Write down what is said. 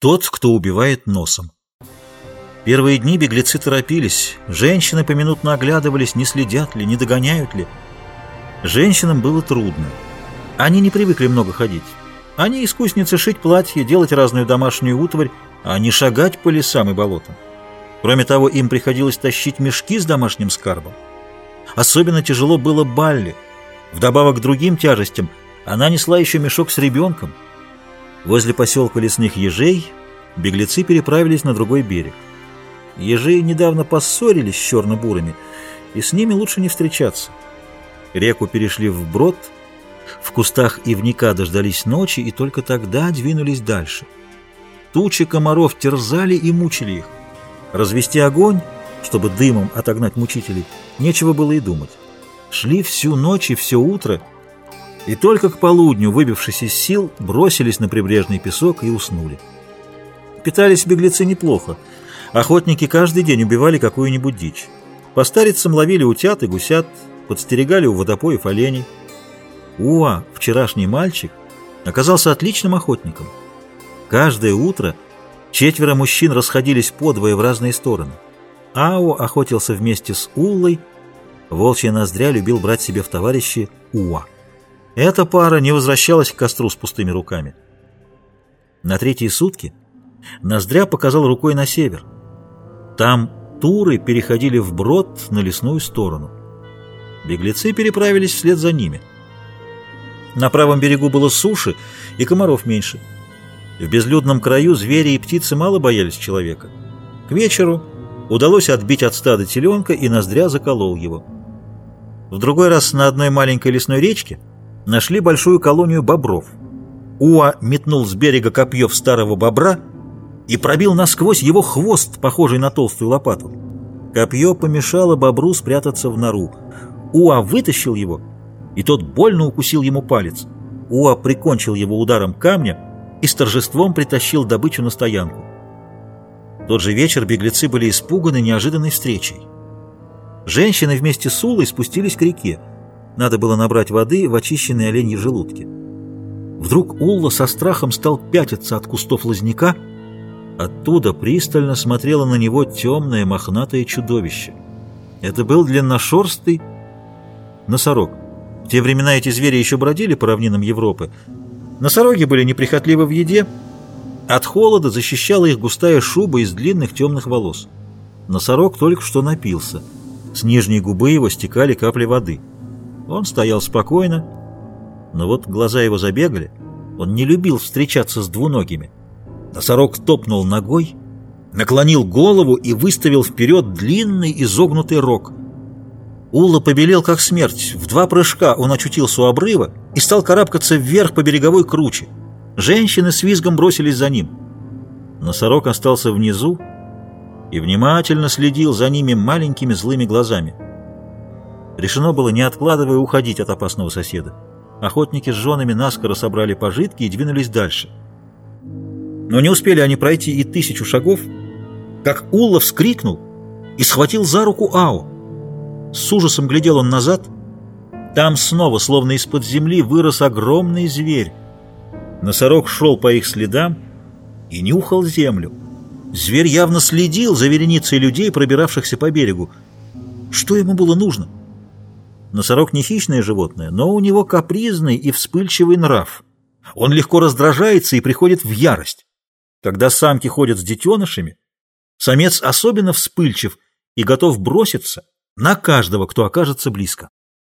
Тот, кто убивает носом. Первые дни беглецы торопились. Женщины поминутно оглядывались, не следят ли, не догоняют ли. Женщинам было трудно. Они не привыкли много ходить. Они искусницы шить платья, делать разную домашнюю утварь, а не шагать по лесам и болотам. Кроме того, им приходилось тащить мешки с домашним скарбом. Особенно тяжело было Балли. Вдобавок к другим тяжестям, она несла еще мешок с ребенком – Возле поселка лесных ежей беглецы переправились на другой берег. Ежи недавно поссорились с черно-бурыми, и с ними лучше не встречаться. Реку перешли вброд, в кустах ивника дождались ночи и только тогда двинулись дальше. Тучи комаров терзали и мучили их. Развести огонь, чтобы дымом отогнать мучителей, нечего было и думать. Шли всю ночь и все утро — и только к полудню, выбившись из сил, бросились на прибрежный песок и уснули. Питались беглецы неплохо. Охотники каждый день убивали какую-нибудь дичь. По старицам ловили утят и гусят, подстерегали у водопоев оленей. Уа, вчерашний мальчик, оказался отличным охотником. Каждое утро четверо мужчин расходились подвое в разные стороны. Ао охотился вместе с Уллой, волчья ноздря любил брать себе в товарищи Уа. Эта пара не возвращалась к костру с пустыми руками. На третьи сутки Ноздря показал рукой на север. Там туры переходили вброд на лесную сторону. Беглецы переправились вслед за ними. На правом берегу было суши и комаров меньше. В безлюдном краю звери и птицы мало боялись человека. К вечеру удалось отбить от стада теленка, и Ноздря заколол его. В другой раз на одной маленькой лесной речке нашли большую колонию бобров. Уа метнул с берега копье в старого бобра и пробил насквозь его хвост, похожий на толстую лопату. Копье помешало бобру спрятаться в нору. Уа вытащил его, и тот больно укусил ему палец. Уа прикончил его ударом камня и с торжеством притащил добычу на стоянку. тот же вечер беглецы были испуганы неожиданной встречей. Женщины вместе с Улой спустились к реке. Надо было набрать воды в очищенные оленьи желудки. Вдруг Улла со страхом стал пятиться от кустов лозняка. Оттуда пристально смотрело на него темное мохнатое чудовище. Это был длинношерстый носорог. В те времена эти звери еще бродили по равнинам Европы. Носороги были неприхотливы в еде. От холода защищала их густая шуба из длинных темных волос. Носорог только что напился. С нижней губы его стекали капли воды. Он стоял спокойно, но вот глаза его забегали. Он не любил встречаться с двуногими. Носорог топнул ногой, наклонил голову и выставил вперед длинный изогнутый рог. Улла побелел, как смерть. В два прыжка он очутился у обрыва и стал карабкаться вверх по береговой круче. Женщины с визгом бросились за ним. Носорог остался внизу и внимательно следил за ними маленькими злыми глазами. Решено было, не откладывая, уходить от опасного соседа. Охотники с женами наскоро собрали пожитки и двинулись дальше. Но не успели они пройти и тысячу шагов, как Улла вскрикнул и схватил за руку Ао. С ужасом глядел он назад. Там снова, словно из-под земли, вырос огромный зверь. Носорог шел по их следам и нюхал землю. Зверь явно следил за вереницей людей, пробиравшихся по берегу. Что ему было нужно? Носорог не хищное животное, но у него капризный и вспыльчивый нрав. Он легко раздражается и приходит в ярость. Когда самки ходят с детенышами, самец особенно вспыльчив и готов броситься на каждого, кто окажется близко.